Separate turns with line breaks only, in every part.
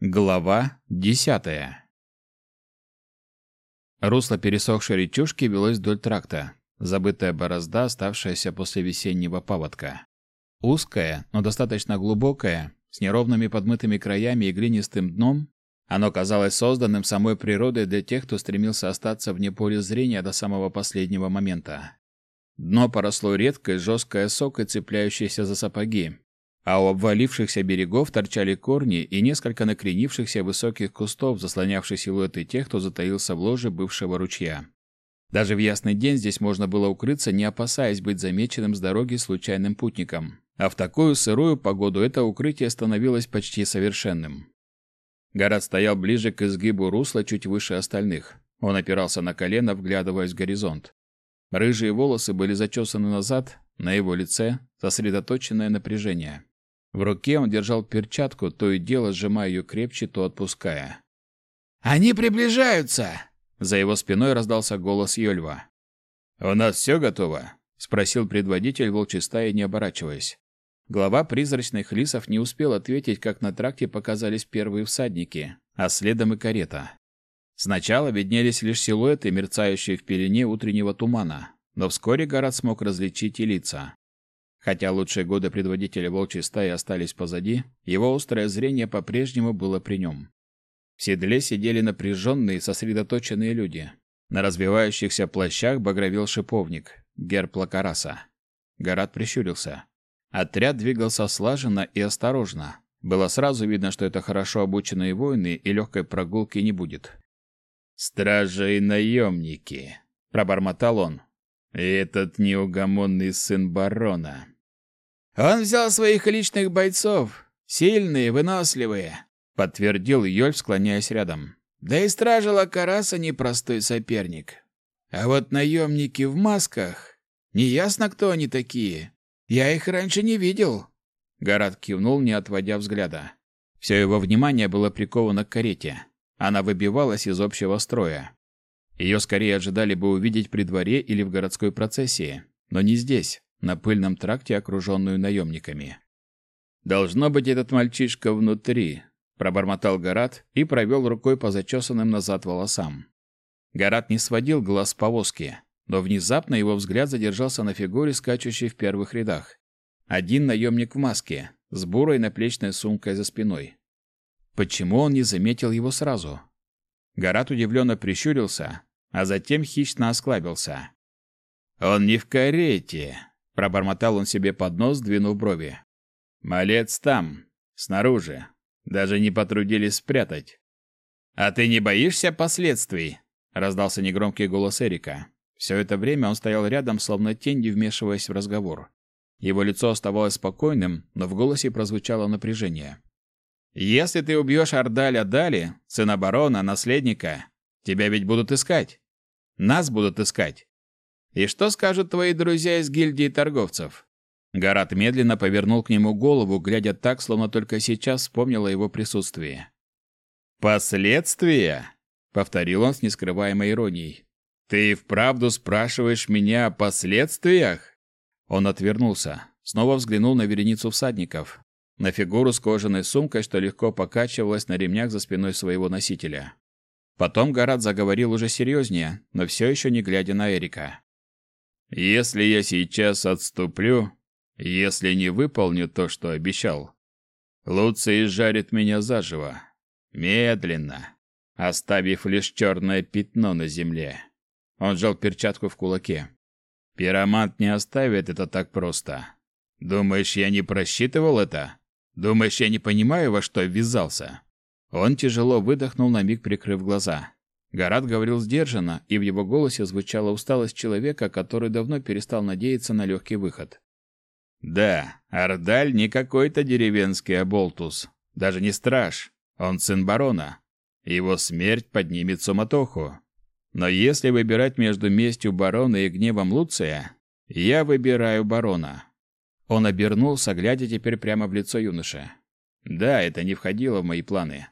Глава десятая Русло пересохшей речушки велось вдоль тракта, забытая борозда, оставшаяся после весеннего паводка. Узкая, но достаточно глубокая, с неровными подмытыми краями и глинистым дном, оно казалось созданным самой природой для тех, кто стремился остаться вне поля зрения до самого последнего момента. Дно поросло редкой, жесткой сокой, цепляющейся за сапоги, а у обвалившихся берегов торчали корни и несколько накренившихся высоких кустов, заслонявших силуэты тех, кто затаился в ложе бывшего ручья. Даже в ясный день здесь можно было укрыться, не опасаясь быть замеченным с дороги случайным путником. А в такую сырую погоду это укрытие становилось почти совершенным. Город стоял ближе к изгибу русла, чуть выше остальных. Он опирался на колено, вглядываясь в горизонт. Рыжие волосы были зачесаны назад, на его лице сосредоточенное напряжение. В руке он держал перчатку, то и дело сжимая ее крепче, то отпуская.
«Они приближаются!»
За его спиной раздался голос Йольва. «У нас все готово?» — спросил предводитель волчьей стаи, не оборачиваясь. Глава призрачных лисов не успел ответить, как на тракте показались первые всадники, а следом и карета. Сначала виднелись лишь силуэты, мерцающие в пелене утреннего тумана, но вскоре Гарат смог различить и лица. Хотя лучшие годы предводителя волчьей стаи остались позади, его острое зрение по-прежнему было при нем. В седле сидели напряженные, сосредоточенные люди. На развивающихся плащах багровел шиповник, герб Лакараса. Гарат прищурился. Отряд двигался слаженно и осторожно. Было сразу видно, что это хорошо обученные воины и легкой прогулки не будет. «Стражи и наемники», — пробормотал он. И «Этот неугомонный сын барона».
«Он взял своих личных бойцов, сильные, выносливые», — подтвердил Йольф, склоняясь рядом. «Да и стража Лакараса непростой соперник. А вот наемники в масках, неясно, кто они такие. Я их раньше не видел».
Гарат кивнул, не отводя взгляда. Все его внимание было приковано к карете. Она выбивалась из общего строя. Ее скорее ожидали бы увидеть при дворе или в городской процессии, но не здесь на пыльном тракте, окруженную наемниками. «Должно быть этот мальчишка внутри», — пробормотал Гарат и провел рукой по зачесанным назад волосам. Гарат не сводил глаз с повозки, но внезапно его взгляд задержался на фигуре, скачущей в первых рядах. Один наемник в маске, с бурой наплечной сумкой за спиной. Почему он не заметил его сразу? Гарат удивленно прищурился, а затем хищно осклабился. «Он не в карете», Пробормотал он себе под нос, двинув брови. «Малец там, снаружи. Даже не потрудились спрятать». «А ты не боишься последствий?» — раздался негромкий голос Эрика. Все это время он стоял рядом, словно тень, не вмешиваясь в разговор. Его лицо оставалось спокойным, но в голосе прозвучало напряжение. «Если ты убьешь Ардаля Дали, сына барона, наследника, тебя ведь будут искать. Нас будут искать. И что скажут твои друзья из гильдии торговцев? Гарат медленно повернул к нему голову, глядя так, словно только сейчас вспомнил о его присутствии. «Последствия?» — повторил он с нескрываемой иронией. «Ты вправду спрашиваешь меня о последствиях?» Он отвернулся, снова взглянул на вереницу всадников, на фигуру с кожаной сумкой, что легко покачивалась на ремнях за спиной своего носителя. Потом Гарат заговорил уже серьезнее, но все еще не глядя на Эрика. Если я сейчас отступлю, если не выполню то, что обещал, Луций жарит меня заживо, медленно, оставив лишь черное пятно на земле. Он сжал перчатку в кулаке. Пиромант не оставит это так просто. Думаешь, я не просчитывал это? Думаешь, я не понимаю, во что ввязался? Он тяжело выдохнул на миг, прикрыв глаза. Гарат говорил сдержанно, и в его голосе звучала усталость человека, который давно перестал надеяться на легкий выход. «Да, Ардаль не какой-то деревенский оболтус, даже не страж, он сын барона. Его смерть поднимет суматоху. Но если выбирать между местью барона и гневом Луция, я выбираю барона». Он обернулся, глядя теперь прямо в лицо юноши. «Да, это не входило в мои планы.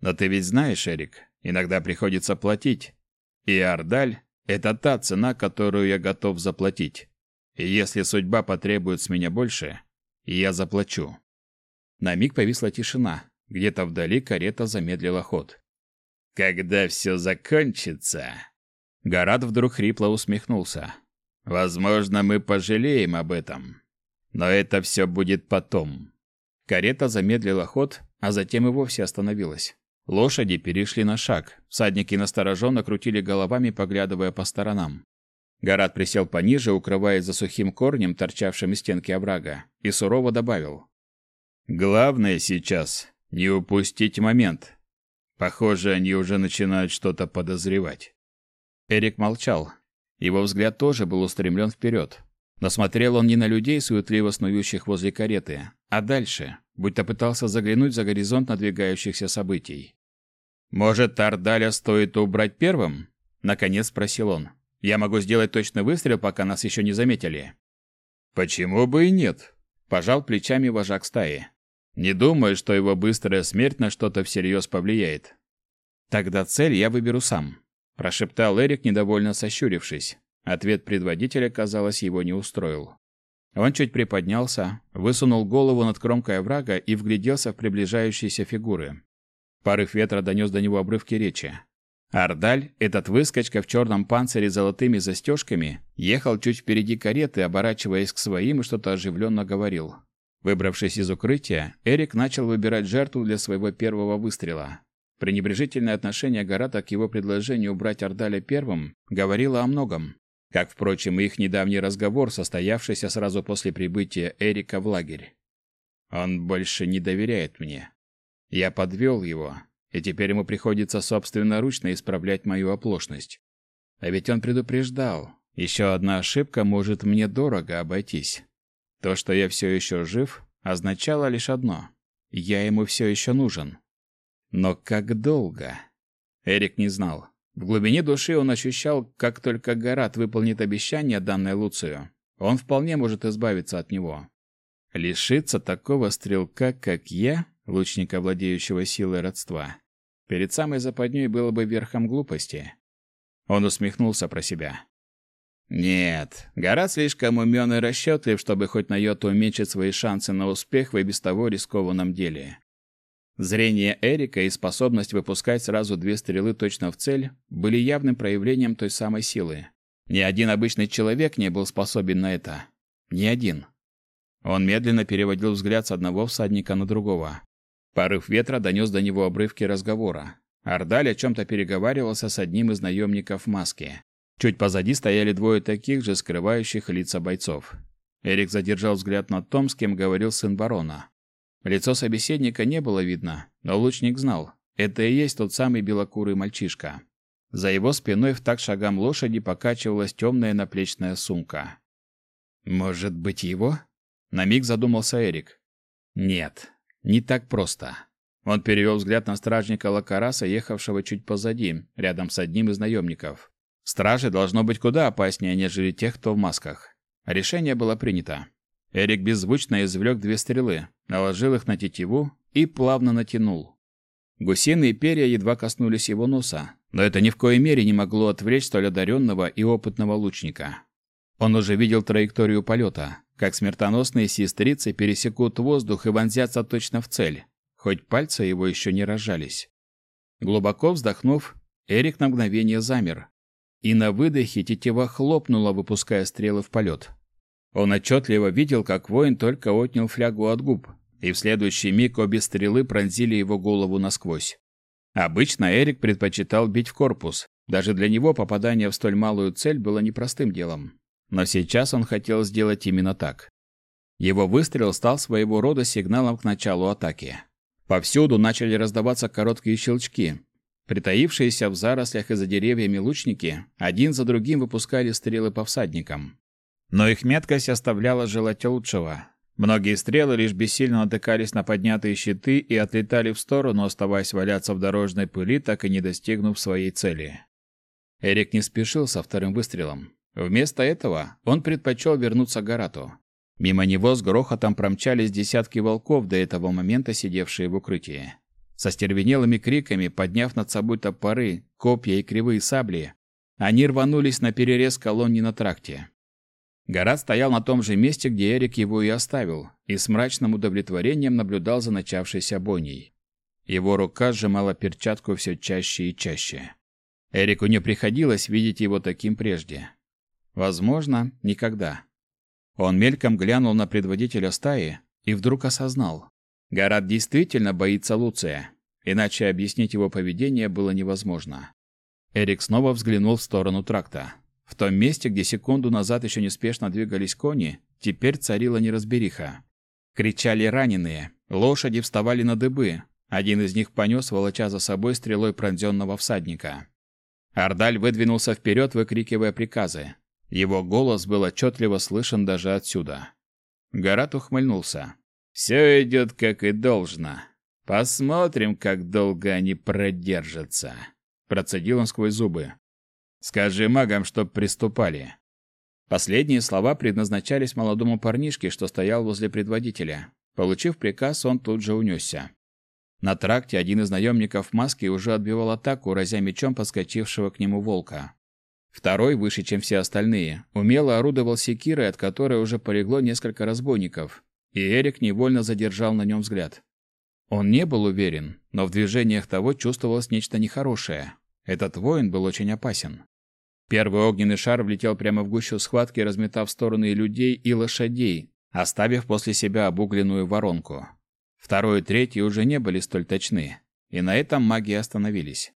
Но ты ведь знаешь, Эрик, Иногда приходится платить. И Ардаль — это та цена, которую я готов заплатить. И если судьба потребует с меня больше, я заплачу. На миг повисла тишина, Где-то вдали карета замедлила ход. «Когда все закончится...» Гарат вдруг хрипло усмехнулся. «Возможно, мы пожалеем об этом. Но это все будет потом». Карета замедлила ход, а затем и вовсе остановилась. Лошади перешли на шаг. Всадники настороженно крутили головами, поглядывая по сторонам. Гарат присел пониже, укрываясь за сухим корнем, торчавшим из стенки оврага, и сурово добавил. «Главное сейчас — не упустить момент. Похоже, они уже начинают что-то подозревать». Эрик молчал. Его взгляд тоже был устремлен вперед. Но смотрел он не на людей, суетливо снующих возле кареты, а дальше, будто пытался заглянуть за горизонт надвигающихся событий. «Может, Тардаля стоит убрать первым?» — наконец спросил он. «Я могу сделать точный выстрел, пока нас еще не заметили». «Почему бы и нет?» — пожал плечами вожак стаи. «Не думаю, что его быстрая смерть на что-то всерьез повлияет». «Тогда цель я выберу сам», — прошептал Эрик, недовольно сощурившись. Ответ предводителя, казалось, его не устроил. Он чуть приподнялся, высунул голову над кромкой оврага и вгляделся в приближающиеся фигуры. Порыв ветра донес до него обрывки речи. Ардаль, этот выскочка в черном панцире с золотыми застежками, ехал чуть впереди кареты, оборачиваясь к своим и что-то оживленно говорил. Выбравшись из укрытия, Эрик начал выбирать жертву для своего первого выстрела. Пренебрежительное отношение Гарата к его предложению убрать Ардаля первым говорило о многом. Как, впрочем, и их недавний разговор, состоявшийся сразу после прибытия Эрика в лагерь. Он больше не доверяет мне. Я подвел его, и теперь ему приходится собственноручно исправлять мою оплошность. А ведь он предупреждал, еще одна ошибка может мне дорого обойтись. То, что я все еще жив, означало лишь одно — я ему все еще нужен. Но как долго? Эрик не знал. В глубине души он ощущал, как только Гарат выполнит обещание, данное Луцию, он вполне может избавиться от него. Лишиться такого стрелка, как я, лучника, владеющего силой родства, перед самой западней было бы верхом глупости. Он усмехнулся про себя. Нет, Гарат слишком умен и расчетлив, чтобы хоть на йоту уменьшить свои шансы на успех в и без того рискованном деле. Зрение Эрика и способность выпускать сразу две стрелы точно в цель были явным проявлением той самой силы. Ни один обычный человек не был способен на это. Ни один. Он медленно переводил взгляд с одного всадника на другого. Порыв ветра донес до него обрывки разговора. Ардаль о чем-то переговаривался с одним из наемников в маске. Чуть позади стояли двое таких же, скрывающих лица бойцов. Эрик задержал взгляд на том, с кем говорил сын барона. Лицо собеседника не было видно, но лучник знал, это и есть тот самый белокурый мальчишка. За его спиной в так шагам лошади покачивалась темная наплечная сумка. «Может быть, его?» На миг задумался Эрик. «Нет, не так просто». Он перевел взгляд на стражника Лакараса, ехавшего чуть позади, рядом с одним из наемников. Стражи должно быть куда опаснее, нежели тех, кто в масках. Решение было принято. Эрик беззвучно извлек две стрелы, наложил их на тетиву и плавно натянул. Гусиные перья едва коснулись его носа, но это ни в коей мере не могло отвлечь столь одаренного и опытного лучника. Он уже видел траекторию полета, как смертоносные сестрицы пересекут воздух и вонзятся точно в цель, хоть пальцы его еще не разжались. Глубоко вздохнув, Эрик на мгновение замер, и на выдохе тетива хлопнула, выпуская стрелы в полет. Он отчетливо видел, как воин только отнял флягу от губ, и в следующий миг обе стрелы пронзили его голову насквозь. Обычно Эрик предпочитал бить в корпус. Даже для него попадание в столь малую цель было непростым делом. Но сейчас он хотел сделать именно так. Его выстрел стал своего рода сигналом к началу атаки. Повсюду начали раздаваться короткие щелчки. Притаившиеся в зарослях и за деревьями лучники один за другим выпускали стрелы по всадникам. Но их меткость оставляла желать лучшего. Многие стрелы лишь бессильно натыкались на поднятые щиты и отлетали в сторону, оставаясь валяться в дорожной пыли, так и не достигнув своей цели. Эрик не спешил со вторым выстрелом. Вместо этого он предпочел вернуться к Гарату. Мимо него с грохотом промчались десятки волков, до этого момента сидевшие в укрытии. Со стервенелыми криками, подняв над собой топоры, копья и кривые сабли, они рванулись на перерез колонне на тракте. Гарат стоял на том же месте, где Эрик его и оставил, и с мрачным удовлетворением наблюдал за начавшейся бойней. Его рука сжимала перчатку все чаще и чаще. Эрику не приходилось видеть его таким прежде. Возможно, никогда. Он мельком глянул на предводителя стаи и вдруг осознал. Гарат действительно боится Луция, иначе объяснить его поведение было невозможно. Эрик снова взглянул в сторону тракта. В том месте, где секунду назад еще неспешно двигались кони, теперь царила неразбериха. Кричали раненые, лошади вставали на дыбы. Один из них понес, волоча за собой стрелой пронзенного всадника. Ардаль выдвинулся вперед, выкрикивая приказы. Его голос был отчетливо слышен даже отсюда. Гарат ухмыльнулся. «Все идет как и должно. Посмотрим, как долго они продержатся». Процедил он сквозь зубы. Скажи магам, чтоб приступали. Последние слова предназначались молодому парнишке, что стоял возле предводителя. Получив приказ, он тут же унесся. На тракте один из наемников в маске уже отбивал атаку, разя мечом подскочившего к нему волка. Второй, выше, чем все остальные, умело орудовал секирой, от которой уже полегло несколько разбойников, и Эрик невольно задержал на нем взгляд. Он не был уверен, но в движениях того чувствовалось нечто нехорошее. Этот воин был очень опасен. Первый огненный шар влетел прямо в гущу схватки, разметав стороны людей, и лошадей, оставив после себя обугленную воронку. Второй и третий уже не были столь точны, и на этом маги остановились.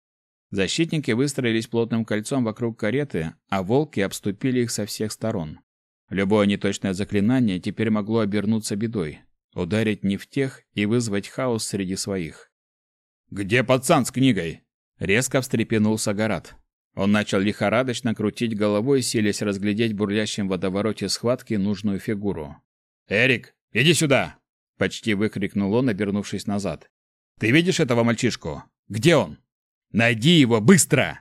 Защитники выстроились плотным кольцом вокруг кареты, а волки обступили их со всех сторон. Любое неточное заклинание теперь могло обернуться бедой, ударить не в тех и вызвать хаос среди своих. «Где пацан с книгой?» Резко встрепенулся Гарат. Он начал лихорадочно крутить головой, силясь разглядеть в бурлящем водовороте схватки нужную фигуру. «Эрик, иди сюда!» — почти выкрикнул он, обернувшись назад. «Ты видишь этого мальчишку? Где он? Найди его быстро!»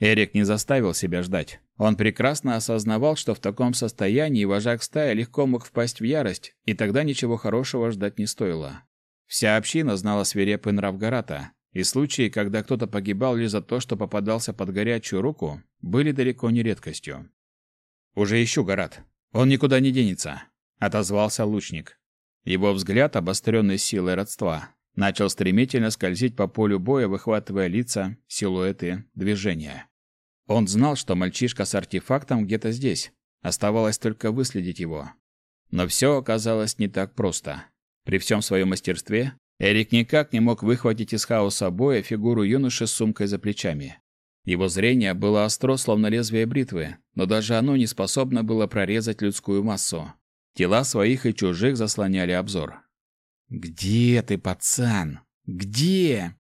Эрик не заставил себя ждать. Он прекрасно осознавал, что в таком состоянии вожак стаи легко мог впасть в ярость, и тогда ничего хорошего ждать не стоило. Вся община знала свирепый нрав Гарата, и случаи, когда кто-то погибал лишь за то, что попадался под горячую руку, были далеко не редкостью. «Уже ищу Гарат. Он никуда не денется», — отозвался лучник. Его взгляд, обостренный силой родства, начал стремительно скользить по полю боя, выхватывая лица, силуэты, движения. Он знал, что мальчишка с артефактом где-то здесь. Оставалось только выследить его. Но все оказалось не так просто. При всем своем мастерстве Эрик никак не мог выхватить из хаоса боя фигуру юноши с сумкой за плечами. Его зрение было остро, словно лезвие бритвы, но даже оно не способно было прорезать людскую массу. Тела своих и чужих заслоняли обзор. «Где ты, пацан? Где?»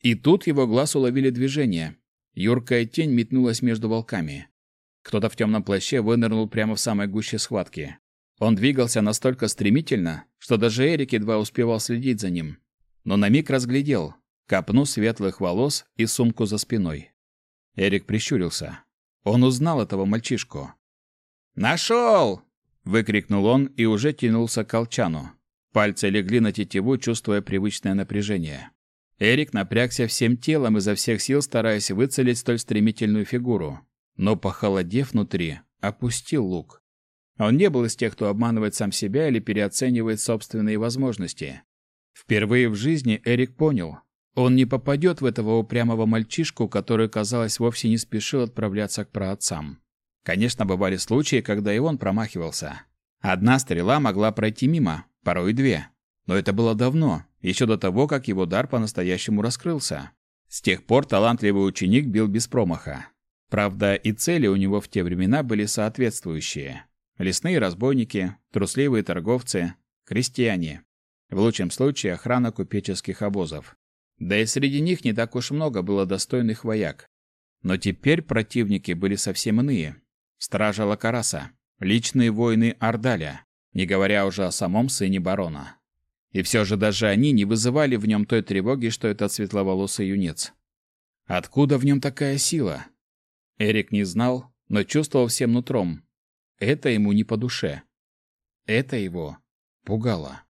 И тут его глаз уловили движение. Юркая тень метнулась между волками. Кто-то в темном плаще вынырнул прямо в самой гуще схватки. Он двигался настолько стремительно, что даже Эрик едва успевал следить за ним. Но на миг разглядел копну светлых волос и сумку за спиной. Эрик прищурился. Он узнал этого мальчишку. «Нашел!» — выкрикнул он и уже тянулся к колчану. Пальцы легли на тетиву, чувствуя привычное напряжение. Эрик напрягся всем телом, изо всех сил стараясь выцелить столь стремительную фигуру. Но, похолодев внутри, опустил лук. Он не был из тех, кто обманывает сам себя или переоценивает собственные возможности. Впервые в жизни Эрик понял, он не попадет в этого упрямого мальчишку, который, казалось, вовсе не спешил отправляться к праотцам. Конечно, бывали случаи, когда и он промахивался. Одна стрела могла пройти мимо, порой две. Но это было давно, еще до того, как его дар по-настоящему раскрылся. С тех пор талантливый ученик бил без промаха. Правда, и цели у него в те времена были соответствующие. Лесные разбойники, трусливые торговцы, крестьяне. В лучшем случае охрана купеческих обозов. Да и среди них не так уж много было достойных вояк. Но теперь противники были совсем иные. Стража Лакараса, личные воины Ардаля, не говоря уже о самом сыне барона. И все же даже они не вызывали в нем той тревоги, что этот светловолосый юнец. Откуда в нем такая сила? Эрик не знал, но чувствовал всем нутром. Это ему не по душе. Это его пугало.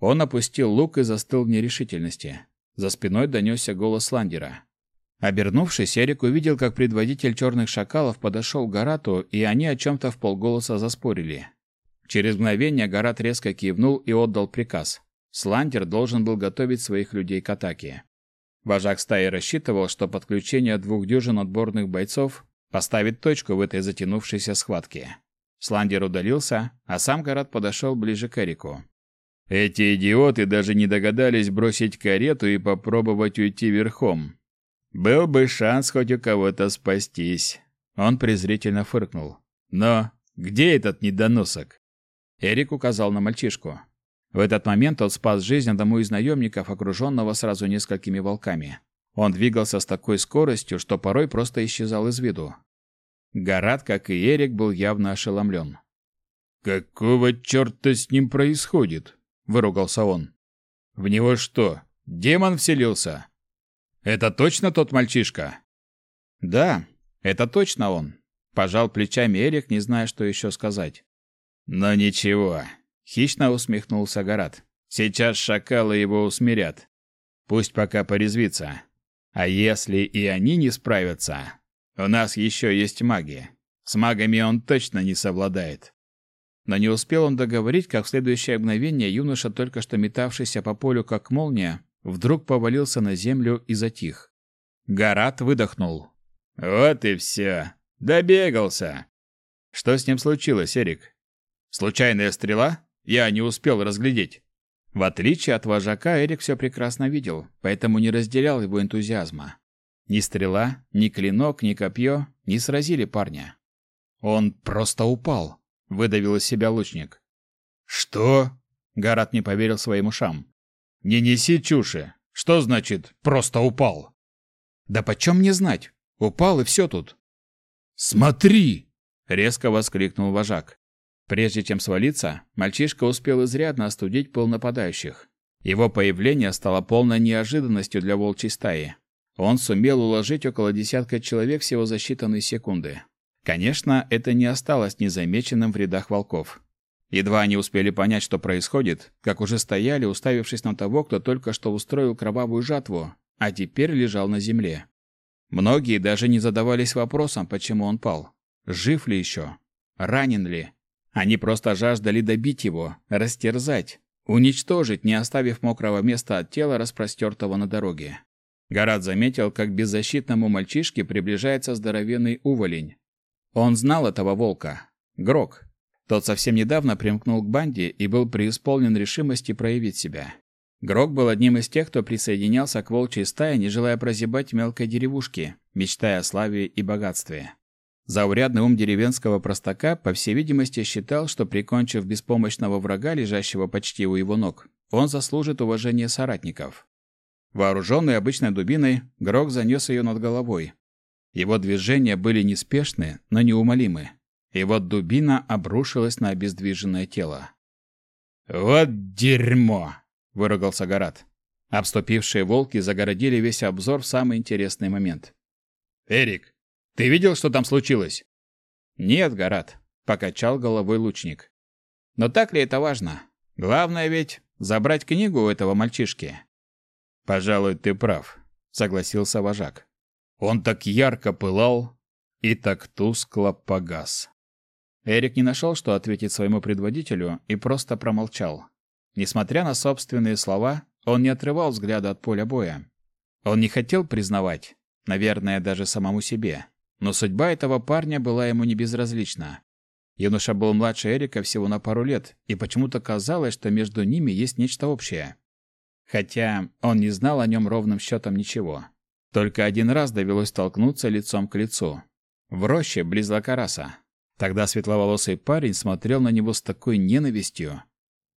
Он опустил лук и застыл в нерешительности. За спиной донесся голос Ландера. Обернувшись, Эрик увидел, как предводитель черных шакалов подошел к Гарату, и они о чем-то в полголоса заспорили. Через мгновение Гарат резко кивнул и отдал приказ. Сландер должен был готовить своих людей к атаке. Вожак стаи рассчитывал, что подключение двух дюжин отборных бойцов поставит точку в этой затянувшейся схватке. Сландер удалился, а сам Гарат подошел ближе к Эрику. Эти идиоты даже не догадались бросить карету и попробовать уйти верхом. Был бы шанс хоть у кого-то спастись. Он презрительно фыркнул. Но где этот недоносок? Эрик указал на мальчишку. В этот момент он спас жизнь одному из наемников, окруженного сразу несколькими волками. Он двигался с такой скоростью, что порой просто исчезал из виду. Гарат, как и Эрик, был явно ошеломлен. «Какого черта с ним происходит?» — выругался он. «В него что, демон вселился?» «Это точно тот мальчишка?» «Да, это точно он», — пожал плечами Эрик, не зная, что еще сказать. «Но ничего, Хищно усмехнулся Гарат. Сейчас шакалы его усмирят. Пусть пока порезвится. А если и они не справятся, у нас еще есть маги. С магами он точно не совладает. Но не успел он договорить, как в следующее мгновение юноша, только что метавшийся по полю как молния, вдруг повалился на землю и затих. Гарат выдохнул. «Вот и все. Добегался!» «Что с ним случилось, Эрик? Случайная стрела?» Я не успел разглядеть. В отличие от вожака, Эрик все прекрасно видел, поэтому не разделял его энтузиазма. Ни стрела, ни клинок, ни копье не сразили парня. Он просто упал, выдавил из себя лучник. Что? Гарат не поверил своим ушам. Не неси чуши. Что значит просто упал? Да почем мне знать? Упал и все тут. Смотри! резко воскликнул вожак. Прежде чем свалиться, мальчишка успел изрядно остудить пыл нападающих. Его появление стало полной неожиданностью для волчьей стаи. Он сумел уложить около десятка человек всего за считанные секунды. Конечно, это не осталось незамеченным в рядах волков. Едва они успели понять, что происходит, как уже стояли, уставившись на того, кто только что устроил кровавую жатву, а теперь лежал на земле. Многие даже не задавались вопросом, почему он пал. Жив ли еще? Ранен ли? Они просто жаждали добить его, растерзать, уничтожить, не оставив мокрого места от тела, распростертого на дороге. Гарат заметил, как к беззащитному мальчишке приближается здоровенный уволень. Он знал этого волка. Грок. Тот совсем недавно примкнул к банде и был преисполнен решимости проявить себя. Грок был одним из тех, кто присоединялся к волчьей стае, не желая прозябать в мелкой деревушке, мечтая о славе и богатстве. Заурядный ум деревенского простака, по всей видимости, считал, что прикончив беспомощного врага, лежащего почти у его ног, он заслужит уважения соратников. Вооруженный обычной дубиной, Грок занес ее над головой. Его движения были неспешны, но неумолимы. И вот дубина обрушилась на обездвиженное тело. «Вот дерьмо!» – выругался Гарат. Обступившие волки загородили весь обзор в самый интересный момент. «Эрик, ты видел, что там случилось? Нет, Гарат, покачал головой лучник. Но так ли это важно? Главное ведь забрать книгу у этого мальчишки. Пожалуй, ты прав, согласился вожак. Он так ярко пылал и так тускло погас. Эрик не нашел, что ответить своему предводителю, и просто промолчал. Несмотря на собственные слова, он не отрывал взгляда от поля боя. Он не хотел признавать, наверное, даже самому себе, но судьба этого парня была ему не безразлична. Юноша был младше Эрика всего на пару лет, и почему-то казалось, что между ними есть нечто общее. Хотя он не знал о нем ровным счетом ничего. Только один раз довелось столкнуться лицом к лицу. В роще близ Лакараса. Тогда светловолосый парень смотрел на него с такой ненавистью.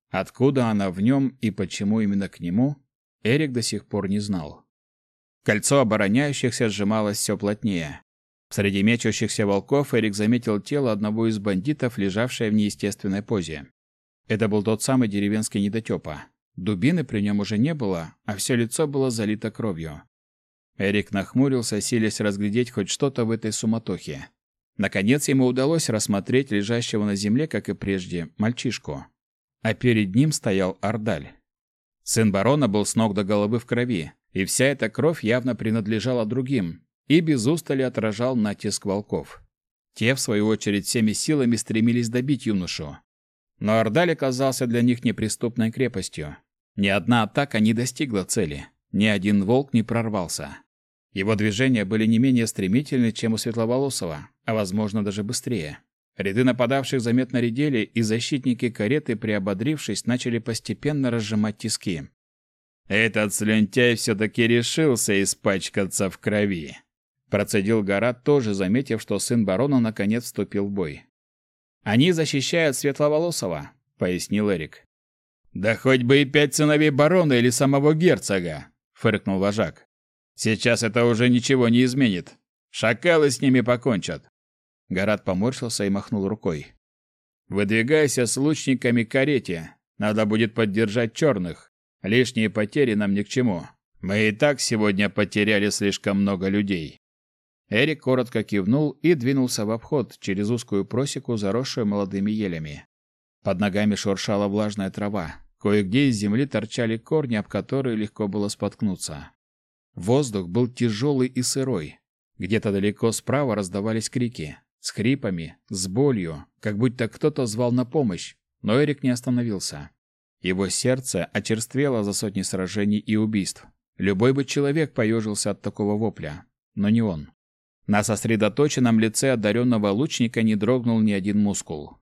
Откуда она в нем и почему именно к нему, Эрик до сих пор не знал. Кольцо обороняющихся сжималось все плотнее. Среди мечущихся волков Эрик заметил тело одного из бандитов, лежавшее в неестественной позе. Это был тот самый деревенский недотепа. Дубины при нем уже не было, а все лицо было залито кровью. Эрик нахмурился, силясь разглядеть хоть что-то в этой суматохе. Наконец ему удалось рассмотреть лежащего на земле, как и прежде, мальчишку. А перед ним стоял Ардаль. Сын барона был с ног до головы в крови, и вся эта кровь явно принадлежала другим, и без устали отражал натиск волков. Те, в свою очередь, всеми силами стремились добить юношу. Но Ордаль оказался для них неприступной крепостью. Ни одна атака не достигла цели, ни один волк не прорвался. Его движения были не менее стремительны, чем у Светловолосого, а возможно даже быстрее. Ряды нападавших заметно редели, и защитники кареты, приободрившись, начали постепенно разжимать тиски. «Этот слюнтяй все-таки решился испачкаться в крови», процедил Гарат, тоже заметив, что сын барона наконец вступил в бой. «Они защищают Светловолосого», — пояснил Эрик. «Да хоть бы и пять сыновей барона или самого герцога», — фыркнул вожак. «Сейчас это уже ничего не изменит. Шакалы с ними покончат. Гарат поморщился и махнул рукой. «Выдвигайся с лучниками к карете. Надо будет поддержать черных. Лишние потери нам ни к чему. Мы и так сегодня потеряли слишком много людей». Эрик коротко кивнул и двинулся в обход через узкую просеку, заросшую молодыми елями. Под ногами шуршала влажная трава. Кое-где из земли торчали корни, об которые легко было споткнуться. Воздух был тяжелый и сырой. Где-то далеко справа раздавались крики с хрипами, с болью, как будто кто-то звал на помощь, но Эрик не остановился. Его сердце очерствело за сотни сражений и убийств. Любой бы человек поежился от такого вопля, но не он. На сосредоточенном лице одаренного лучника не дрогнул ни один мускул.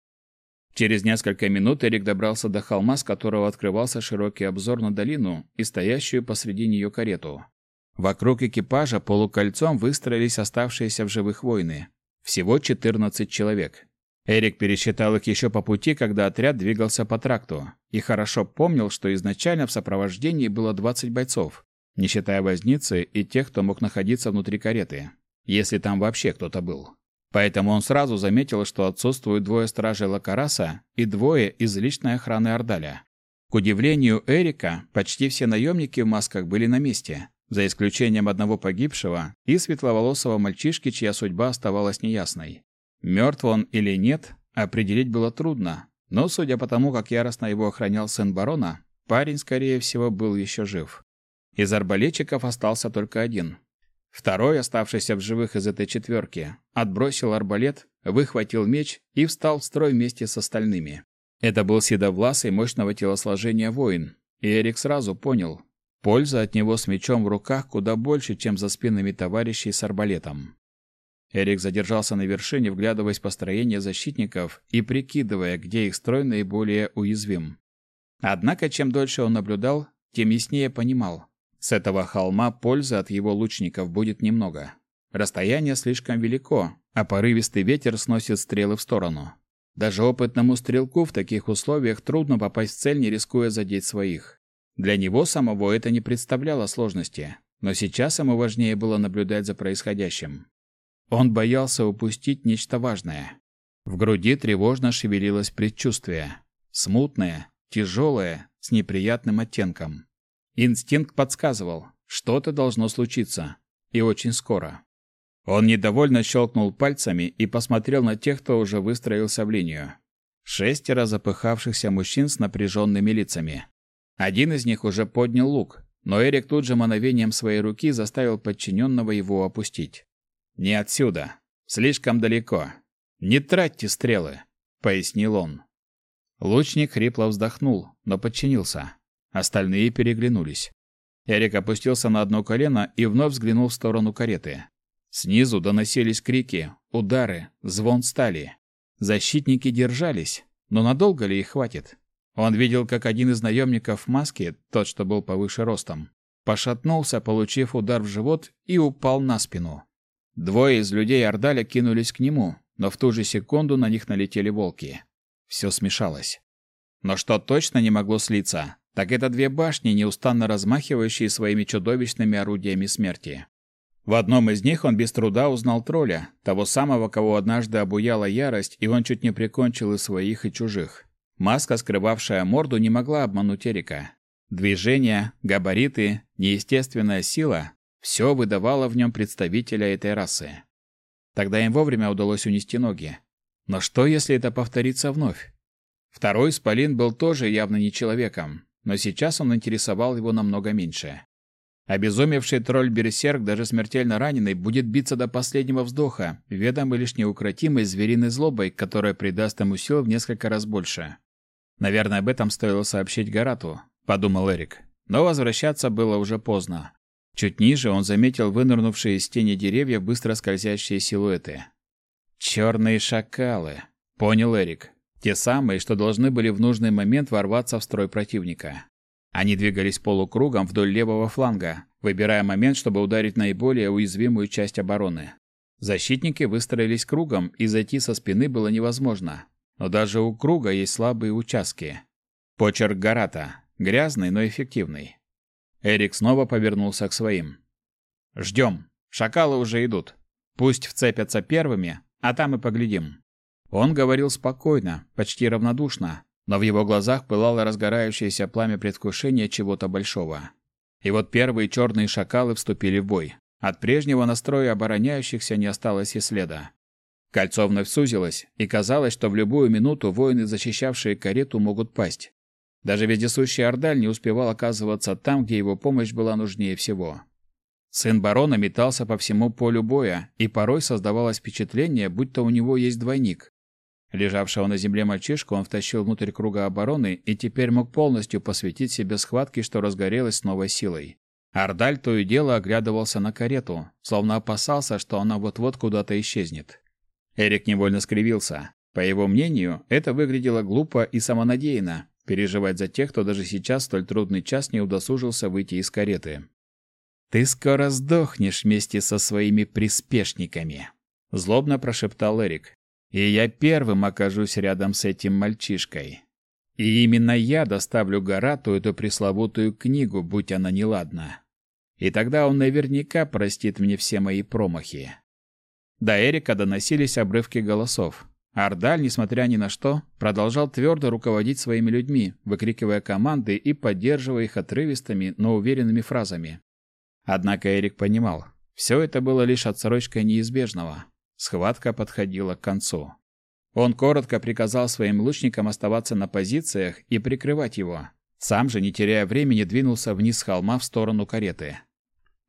Через несколько минут Эрик добрался до холма, с которого открывался широкий обзор на долину и стоящую посреди нее карету. Вокруг экипажа полукольцом выстроились оставшиеся в живых воины. Всего 14 человек. Эрик пересчитал их еще по пути, когда отряд двигался по тракту, и хорошо помнил, что изначально в сопровождении было 20 бойцов, не считая возницы и тех, кто мог находиться внутри кареты, если там вообще кто-то был. Поэтому он сразу заметил, что отсутствуют двое стражей Лакараса и двое из личной охраны Ордаля. К удивлению Эрика, почти все наемники в масках были на месте, за исключением одного погибшего и светловолосого мальчишки, чья судьба оставалась неясной. Мертв он или нет, определить было трудно, но судя по тому, как яростно его охранял сын барона, парень, скорее всего, был еще жив. Из арбалетчиков остался только один. Второй, оставшийся в живых из этой четверки, отбросил арбалет, выхватил меч и встал в строй вместе с остальными. Это был седовласый мощного телосложения воин, и Эрик сразу понял, Польза от него с мечом в руках куда больше, чем за спинами товарищей с арбалетом. Эрик задержался на вершине, вглядываясь по строению защитников и прикидывая, где их строй наиболее уязвим. Однако, чем дольше он наблюдал, тем яснее понимал. С этого холма пользы от его лучников будет немного. Расстояние слишком велико, а порывистый ветер сносит стрелы в сторону. Даже опытному стрелку в таких условиях трудно попасть в цель, не рискуя задеть своих. Для него самого это не представляло сложности, но сейчас ему важнее было наблюдать за происходящим. Он боялся упустить нечто важное. В груди тревожно шевелилось предчувствие. Смутное, тяжелое, с неприятным оттенком. Инстинкт подсказывал, что-то должно случиться, и очень скоро. Он недовольно щелкнул пальцами и посмотрел на тех, кто уже выстроился в линию. Шестеро запыхавшихся мужчин с напряженными лицами. Один из них уже поднял лук, но Эрик тут же мановением своей руки заставил подчиненного его опустить. «Не отсюда. Слишком далеко. Не тратьте стрелы», — пояснил он. Лучник хрипло вздохнул, но подчинился. Остальные переглянулись. Эрик опустился на одно колено и вновь взглянул в сторону кареты. Снизу доносились крики, удары, звон стали. Защитники держались, но надолго ли их хватит? Он видел, как один из наемников в маске, тот, что был повыше ростом, пошатнулся, получив удар в живот и упал на спину. Двое из людей Ордаля кинулись к нему, но в ту же секунду на них налетели волки. Все смешалось. Но что точно не могло слиться, так это две башни, неустанно размахивающие своими чудовищными орудиями смерти. В одном из них он без труда узнал тролля, того самого, кого однажды обуяла ярость, и он чуть не прикончил и своих, и чужих. Маска, скрывавшая морду, не могла обмануть Эрика. Движения, габариты, неестественная сила – все выдавало в нем представителя этой расы. Тогда им вовремя удалось унести ноги. Но что, если это повторится вновь? Второй Спалин был тоже явно не человеком, но сейчас он интересовал его намного меньше. Обезумевший тролль-берсерк, даже смертельно раненый, будет биться до последнего вздоха, ведомый лишь неукротимой звериной злобой, которая придаст ему сил в несколько раз больше. Наверное, об этом стоило сообщить Гарату, подумал Эрик. Но возвращаться было уже поздно. Чуть ниже он заметил вынырнувшие из тени деревьев быстро скользящие силуэты. «Черные шакалы», — понял Эрик. Те самые, что должны были в нужный момент ворваться в строй противника. Они двигались полукругом вдоль левого фланга, выбирая момент, чтобы ударить наиболее уязвимую часть обороны. Защитники выстроились кругом, и зайти со спины было невозможно. Но даже у круга есть слабые участки. Почерк Гарата. Грязный, но эффективный. Эрик снова повернулся к своим. «Ждем. Шакалы уже идут. Пусть вцепятся первыми, а там и поглядим». Он говорил спокойно, почти равнодушно, но в его глазах пылало разгорающееся пламя предвкушения чего-то большого. И вот первые черные шакалы вступили в бой. От прежнего настроя обороняющихся не осталось и следа. Кольцо вновь сузилось, и казалось, что в любую минуту воины, защищавшие карету, могут пасть. Даже вездесущий Ордаль не успевал оказываться там, где его помощь была нужнее всего. Сын барона метался по всему полю боя, и порой создавалось впечатление, будто у него есть двойник. Лежавшего на земле мальчишку он втащил внутрь круга обороны и теперь мог полностью посвятить себе схватке, что разгорелась с новой силой. Ардаль то и дело оглядывался на карету, словно опасался, что она вот-вот куда-то исчезнет. Эрик невольно скривился. По его мнению, это выглядело глупо и самонадеянно переживать за тех, кто даже сейчас в столь трудный час не удосужился выйти из кареты. Ты скоро сдохнешь вместе со своими приспешниками, злобно прошептал Эрик. И я первым окажусь рядом с этим мальчишкой. И именно я доставлю Гарату эту пресловутую книгу, будь она неладна. И тогда он наверняка простит мне все мои промахи. До Эрика доносились обрывки голосов. Ардаль, несмотря ни на что, продолжал твердо руководить своими людьми, выкрикивая команды и поддерживая их отрывистыми, но уверенными фразами. Однако Эрик понимал, все это было лишь отсрочкой неизбежного. Схватка подходила к концу. Он коротко приказал своим лучникам оставаться на позициях и прикрывать его. Сам же, не теряя времени, двинулся вниз с холма в сторону кареты.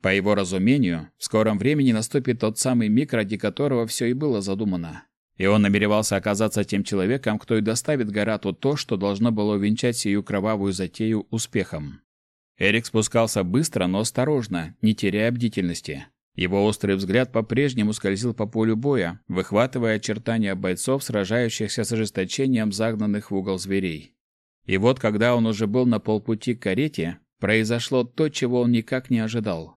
По его разумению, в скором времени наступит тот самый миг, ради которого все и было задумано. И он намеревался оказаться тем человеком, кто и доставит Гарату то, что должно было увенчать сию кровавую затею успехом. Эрик спускался быстро, но осторожно, не теряя бдительности. Его острый взгляд по-прежнему скользил по полю боя, выхватывая очертания бойцов, сражающихся с ожесточением загнанных в угол зверей. И вот, когда он уже был на полпути к карете, произошло то, чего он никак не ожидал.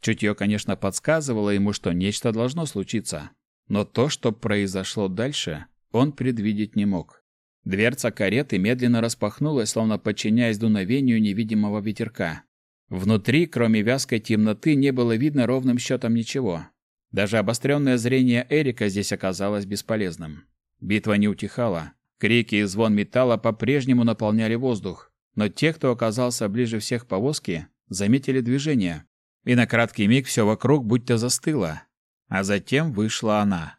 Чутье, конечно, подсказывало ему, что нечто должно случиться, но то, что произошло дальше, он предвидеть не мог. Дверца кареты медленно распахнулась, словно подчиняясь дуновению невидимого ветерка. Внутри, кроме вязкой темноты, не было видно ровным счетом ничего. Даже обостренное зрение Эрика здесь оказалось бесполезным. Битва не утихала. Крики и звон металла по-прежнему наполняли воздух. Но те, кто оказался ближе всех повозки, заметили движение. И на краткий миг все вокруг будто застыло. А затем вышла она.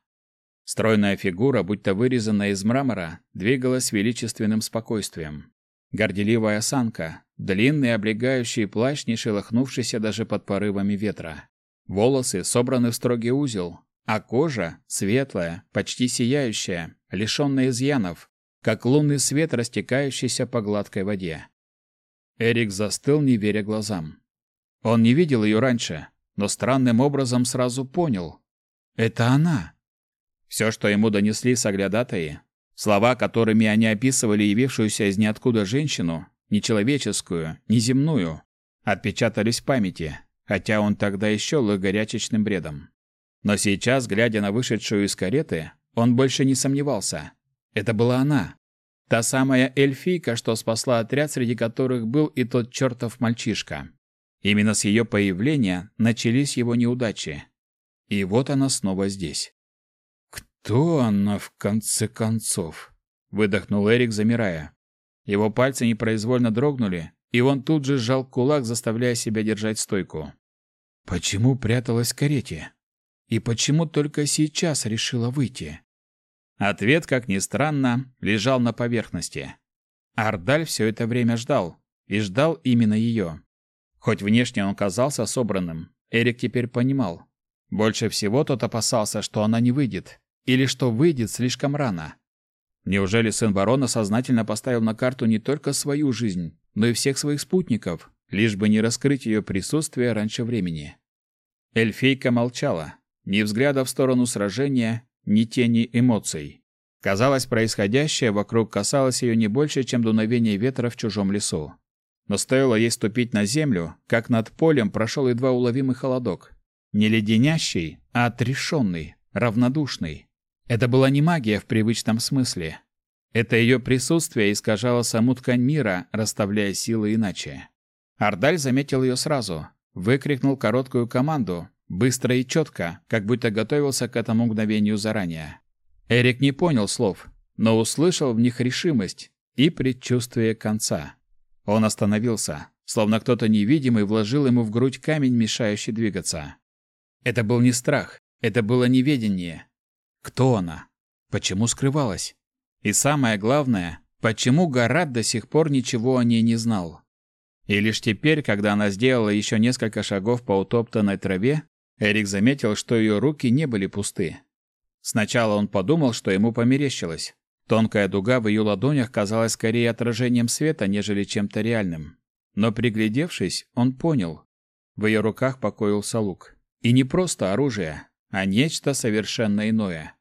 Стройная фигура, будто вырезанная из мрамора, двигалась величественным спокойствием. Горделивая осанка, длинный облегающий плащ, не шелохнувшийся даже под порывами ветра. Волосы собраны в строгий узел, а кожа светлая, почти сияющая, лишенная изъянов, как лунный свет, растекающийся по гладкой воде. Эрик застыл, не веря глазам. Он не видел ее раньше, но странным образом сразу понял. Это она. Все, что ему донесли соглядатаи, Слова, которыми они описывали явившуюся из ниоткуда женщину, нечеловеческую, неземную, отпечатались в памяти, хотя он тогда еще лыл горячечным бредом. Но сейчас, глядя на вышедшую из кареты, он больше не сомневался. Это была она. Та самая эльфийка, что спасла отряд, среди которых был и тот чертов мальчишка. Именно с ее появления начались его неудачи. И вот она снова здесь. «Кто она, в конце концов?» — выдохнул Эрик, замирая. Его пальцы непроизвольно дрогнули, и он тут же сжал кулак, заставляя себя держать стойку. Почему пряталась в карете? И почему только сейчас решила выйти? Ответ, как ни странно, лежал на поверхности. Ардаль все это время ждал, и ждал именно ее. Хоть внешне он казался собранным, Эрик теперь понимал. Больше всего тот опасался, что она не выйдет, или что выйдет слишком рано? Неужели сын барона сознательно поставил на карту не только свою жизнь, но и всех своих спутников, лишь бы не раскрыть ее присутствие раньше времени. Эльфейка молчала, ни взгляда в сторону сражения, ни тени эмоций. Казалось, происходящее вокруг касалось ее не больше, чем дуновение ветра в чужом лесу. Но стоило ей ступить на землю, как над полем прошел едва уловимый холодок. Не леденящий, а отрешенный, равнодушный. Это была не магия в привычном смысле. Это ее присутствие искажало саму ткань мира, расставляя силы иначе. Ардаль заметил ее сразу, выкрикнул короткую команду, быстро и четко, как будто готовился к этому мгновению заранее. Эрик не понял слов, но услышал в них решимость и предчувствие конца. Он остановился, словно кто-то невидимый вложил ему в грудь камень, мешающий двигаться. Это был не страх, это было неведение. Кто она? Почему скрывалась? И самое главное, почему Гарат до сих пор ничего о ней не знал? И лишь теперь, когда она сделала еще несколько шагов по утоптанной траве, Эрик заметил, что ее руки не были пусты. Сначала он подумал, что ему померещилось. Тонкая дуга в ее ладонях казалась скорее отражением света, нежели чем-то реальным. Но приглядевшись, он понял. В ее руках покоился лук. И не просто оружие, а нечто совершенно иное.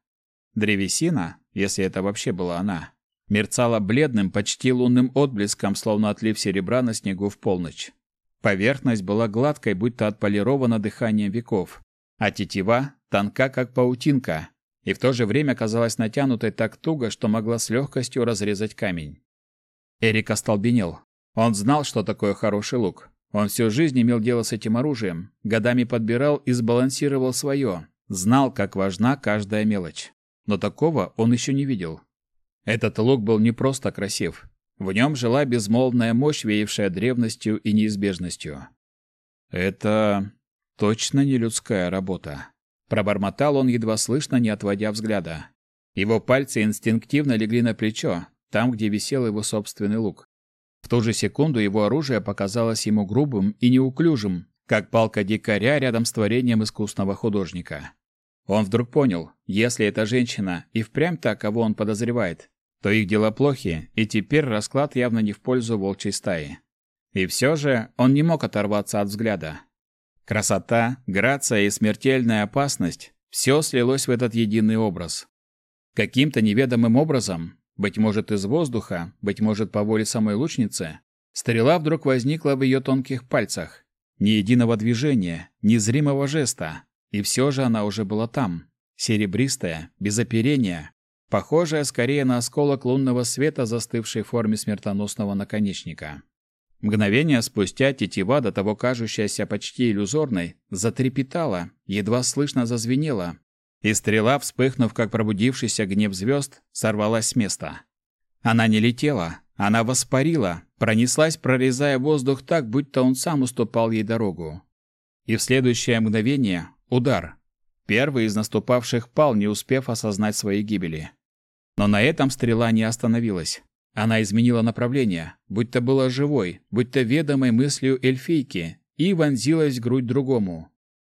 Древесина, если это вообще была она, мерцала бледным, почти лунным отблеском, словно отлив серебра на снегу в полночь. Поверхность была гладкой, будто отполирована дыханием веков, а тетива тонка, как паутинка, и в то же время казалась натянутой так туго, что могла с легкостью разрезать камень. Эрик остолбенел. Он знал, что такое хороший лук. Он всю жизнь имел дело с этим оружием, годами подбирал и сбалансировал свое, знал, как важна каждая мелочь но такого он еще не видел. Этот лук был не просто красив. В нем жила безмолвная мощь, веявшая древностью и неизбежностью. «Это точно не людская работа», — пробормотал он, едва слышно, не отводя взгляда. Его пальцы инстинктивно легли на плечо, там, где висел его собственный лук. В ту же секунду его оружие показалось ему грубым и неуклюжим, как палка дикаря рядом с творением искусного художника. Он вдруг понял, если эта женщина и впрямь та, кого он подозревает, то их дела плохи, и теперь расклад явно не в пользу волчьей стаи. И все же он не мог оторваться от взгляда. Красота, грация и смертельная опасность – все слилось в этот единый образ. Каким-то неведомым образом, быть может из воздуха, быть может по воле самой лучницы, стрела вдруг возникла в ее тонких пальцах. Ни единого движения, ни зримого жеста, и все же она уже была там, серебристая, без оперения, похожая скорее на осколок лунного света, застывшей в форме смертоносного наконечника. Мгновение спустя тетива, до того кажущаяся почти иллюзорной, затрепетала, едва слышно зазвенела, и стрела, вспыхнув, как пробудившийся гнев звезд, сорвалась с места. Она не летела, она воспарила, пронеслась, прорезая воздух так, будто он сам уступал ей дорогу. И в следующее мгновение Удар. Первый из наступавших пал, не успев осознать своей гибели. Но на этом стрела не остановилась. Она изменила направление, будь то была живой, будь то ведомой мыслью эльфийки, и вонзилась в грудь другому.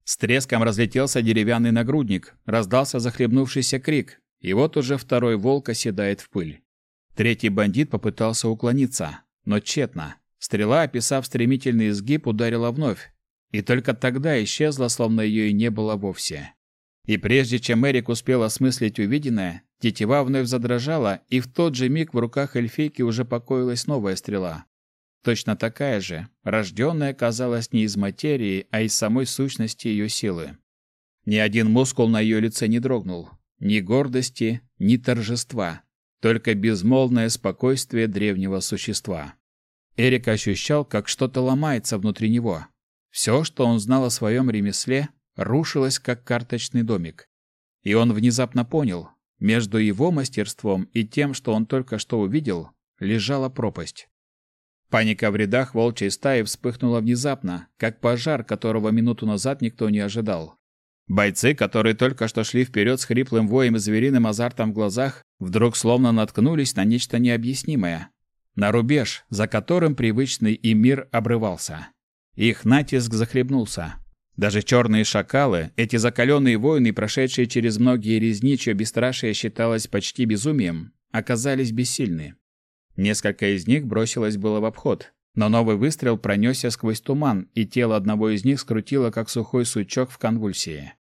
С треском разлетелся деревянный нагрудник, раздался захлебнувшийся крик, и вот уже второй волк оседает в пыль. Третий бандит попытался уклониться, но тщетно. Стрела, описав стремительный изгиб, ударила вновь, и только тогда исчезла, словно ее и не было вовсе. И прежде чем Эрик успел осмыслить увиденное, тетива вновь задрожала, и в тот же миг в руках эльфийки уже покоилась новая стрела. Точно такая же, рожденная, казалось, не из материи, а из самой сущности ее силы. Ни один мускул на ее лице не дрогнул. Ни гордости, ни торжества. Только безмолвное спокойствие древнего существа. Эрик ощущал, как что-то ломается внутри него, все, что он знал о своем ремесле, рушилось как карточный домик. И он внезапно понял, между его мастерством и тем, что он только что увидел, лежала пропасть. Паника в рядах волчьей стаи вспыхнула внезапно, как пожар, которого минуту назад никто не ожидал. Бойцы, которые только что шли вперед с хриплым воем и звериным азартом в глазах, вдруг словно наткнулись на нечто необъяснимое. На рубеж, за которым привычный им мир обрывался. Их натиск захлебнулся. Даже черные шакалы, эти закаленные воины, прошедшие через многие резни, чье бесстрашие считалось почти безумием, оказались бессильны. Несколько из них бросилось было в обход, Но новый выстрел пронесся сквозь туман, и тело одного из них скрутило, как сухой сучок в конвульсии.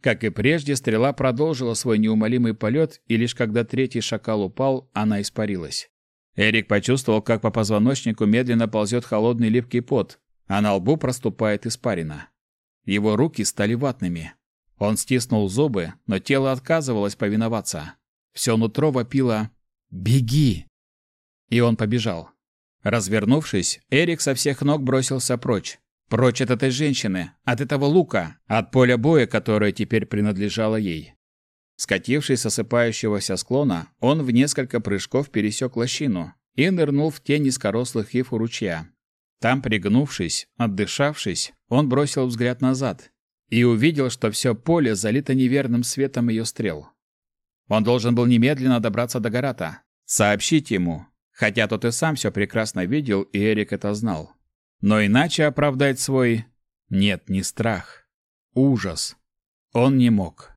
Как и прежде, стрела продолжила свой неумолимый полет, и лишь когда третий шакал упал, она испарилась. Эрик почувствовал, как по позвоночнику медленно ползет холодный липкий пот, а на лбу проступает испарина. Его руки стали ватными. Он стиснул зубы, но тело отказывалось повиноваться. Все нутро вопило «Беги!» И он побежал. Развернувшись, Эрик со всех ног бросился прочь. Прочь от этой женщины, от этого лука, от поля боя, которое теперь принадлежало ей. Скатившись с осыпающегося склона, он в несколько прыжков пересек лощину и нырнул в тень низкорослых ив у ручья. Там, пригнувшись, отдышавшись, он бросил взгляд назад и увидел, что все поле залито неверным светом ее стрел. Он должен был немедленно добраться до Гарата, сообщить ему, хотя тот и сам все прекрасно видел, и Эрик это знал. Но иначе оправдать свой... Нет, не страх. Ужас. Он не мог.